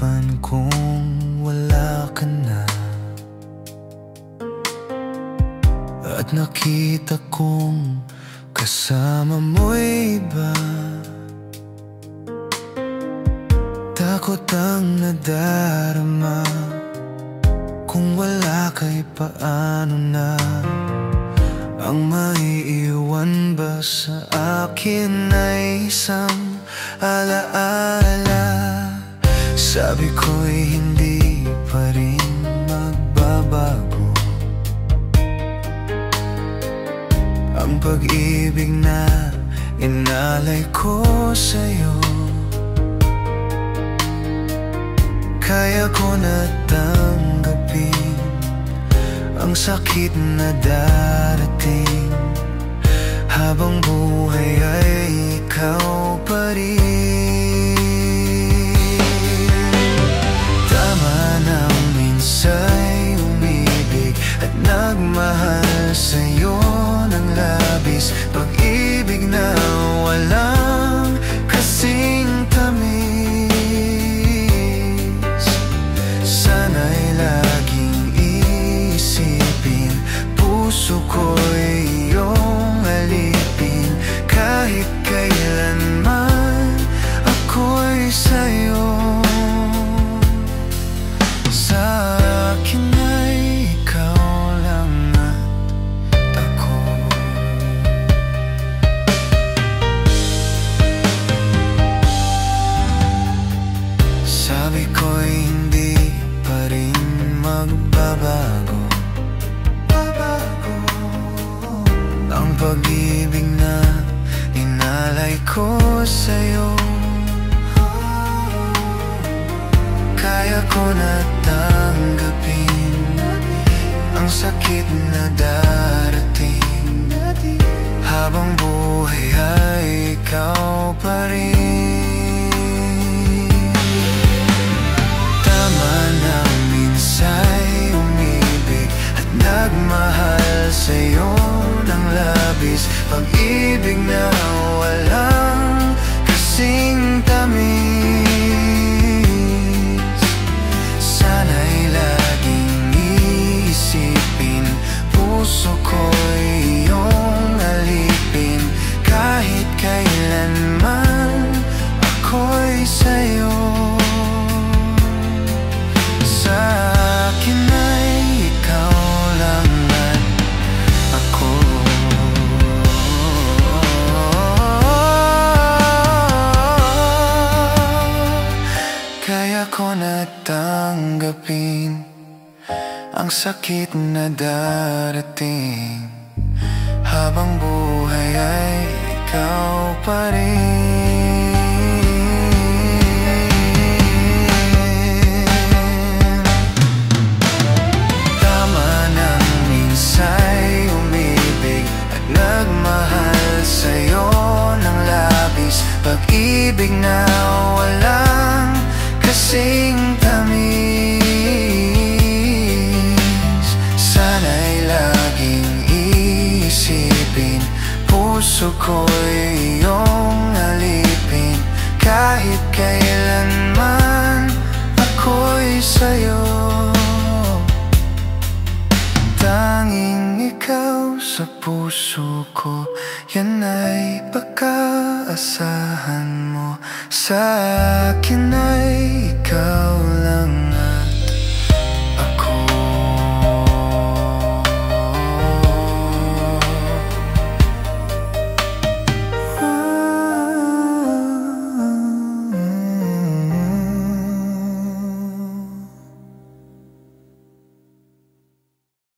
Napanaginipan kong wala ka na. At nakita kong kasama mo'y iba. Takot ang nadarama. Kung wala kay paano na. Ang maiiwan ba sa akin ay isang alaala Sabi ko'y hindi pa rin magbabago. Ang pag-ibig na inalay ko sa'yo. Kaya ko na tanggapin Ang sakit na darating. Habang buhay ay ikaw pa rin magbabago Babago. Ang pag-ibig na inalay ko sa'yo. Kaya ko na tanggapin Ang sakit na darating. Habang buhay ay ikaw pa rin nagmahal sa'yo ng labis. Pag-ibig na walang kasing tamis Ang sakit na darating Habang buhay ay ikaw pa rin. Tama nang minsa'y umibig At nagmahal sa'yo ng labis. Pag-ibig na walang kasing Puso ko'y iyong alipin Kahit kailanman ako'y sa'yo. Tanging ikaw sa puso ko Yan ay pagkaasahan mo. Sa akin ay ikaw lang